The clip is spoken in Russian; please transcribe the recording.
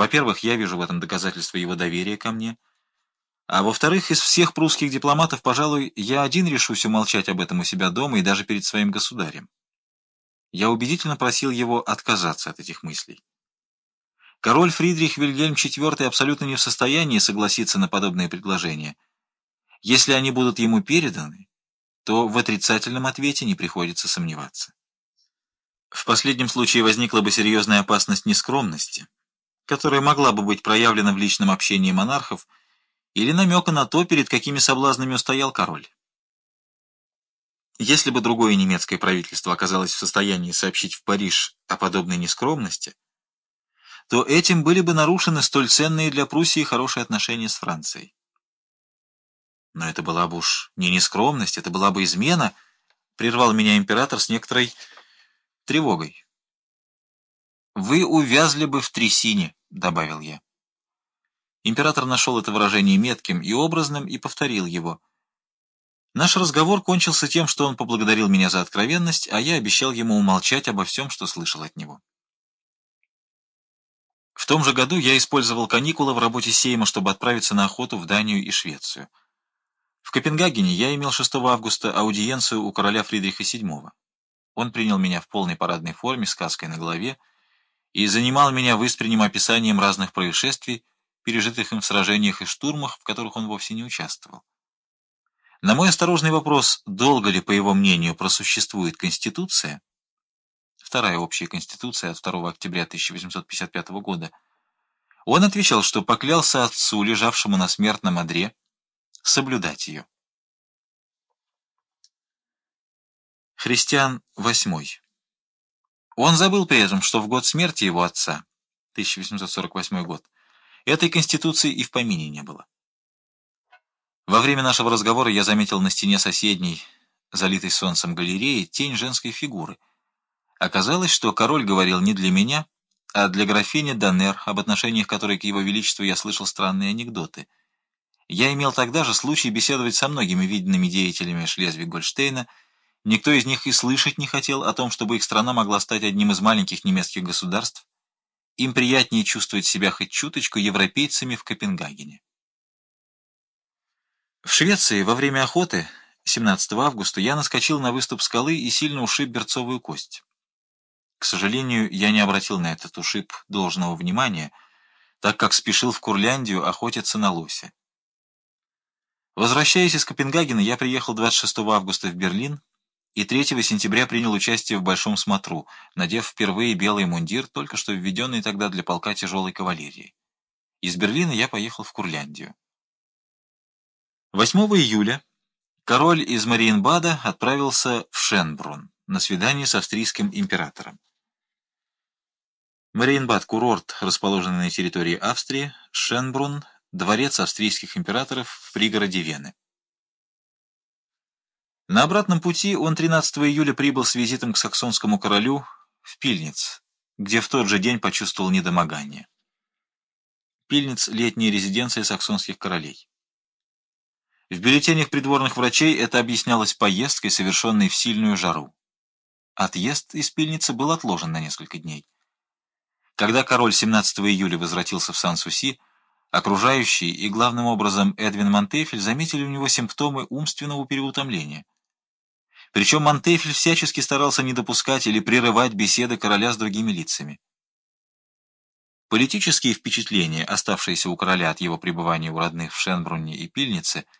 Во-первых, я вижу в этом доказательство его доверия ко мне, а во-вторых, из всех прусских дипломатов, пожалуй, я один решусь умолчать об этом у себя дома и даже перед своим государем. Я убедительно просил его отказаться от этих мыслей. Король Фридрих Вильгельм IV абсолютно не в состоянии согласиться на подобные предложения. Если они будут ему переданы, то в отрицательном ответе не приходится сомневаться. В последнем случае возникла бы серьезная опасность нескромности, которая могла бы быть проявлена в личном общении монархов или намека на то, перед какими соблазнами устоял король. Если бы другое немецкое правительство оказалось в состоянии сообщить в Париж о подобной нескромности, то этим были бы нарушены столь ценные для Пруссии хорошие отношения с Францией. Но это была бы уж не нескромность, это была бы измена, прервал меня император с некоторой тревогой. «Вы увязли бы в трясине», — добавил я. Император нашел это выражение метким и образным и повторил его. Наш разговор кончился тем, что он поблагодарил меня за откровенность, а я обещал ему умолчать обо всем, что слышал от него. В том же году я использовал каникулы в работе Сейма, чтобы отправиться на охоту в Данию и Швецию. В Копенгагене я имел 6 августа аудиенцию у короля Фридриха VII. Он принял меня в полной парадной форме с каской на голове и занимал меня выспренним описанием разных происшествий, пережитых им в сражениях и штурмах, в которых он вовсе не участвовал. На мой осторожный вопрос, долго ли, по его мнению, просуществует Конституция, вторая общая Конституция от 2 октября 1855 года, он отвечал, что поклялся отцу, лежавшему на смертном одре, соблюдать ее. Христиан VIII. Он забыл при этом, что в год смерти его отца, 1848 год, этой конституции и в помине не было. Во время нашего разговора я заметил на стене соседней, залитой солнцем галереи, тень женской фигуры. Оказалось, что король говорил не для меня, а для графини Данер, об отношениях которой к его величеству я слышал странные анекдоты. Я имел тогда же случай беседовать со многими видными деятелями Шлезвиг-Гольштейна, никто из них и слышать не хотел о том, чтобы их страна могла стать одним из маленьких немецких государств, им приятнее чувствовать себя хоть чуточку европейцами в Копенгагене. В Швеции во время охоты 17 августа я наскочил на выступ скалы и сильно ушиб берцовую кость. К сожалению, я не обратил на этот ушиб должного внимания, так как спешил в Курляндию охотиться на лося. Возвращаясь из Копенгагена, я приехал 26 августа в Берлин и 3 сентября принял участие в Большом смотру, надев впервые белый мундир, только что введенный тогда для полка тяжелой кавалерии. Из Берлина я поехал в Курляндию. 8 июля король из Мариенбада отправился в Шенбрун на свидание с австрийским императором. Мариенбад – курорт, расположенный на территории Австрии, Шенбрун – дворец австрийских императоров в пригороде Вены. На обратном пути он 13 июля прибыл с визитом к саксонскому королю в Пильниц, где в тот же день почувствовал недомогание. Пильниц – летняя резиденция саксонских королей. В бюллетенях придворных врачей это объяснялось поездкой, совершенной в сильную жару. Отъезд из пильницы был отложен на несколько дней. Когда король 17 июля возвратился в Сан-Суси, окружающие и, главным образом, Эдвин Монтефель заметили у него симптомы умственного переутомления. Причем Монтефель всячески старался не допускать или прерывать беседы короля с другими лицами. Политические впечатления, оставшиеся у короля от его пребывания у родных в Шенбрунне и Пильнице –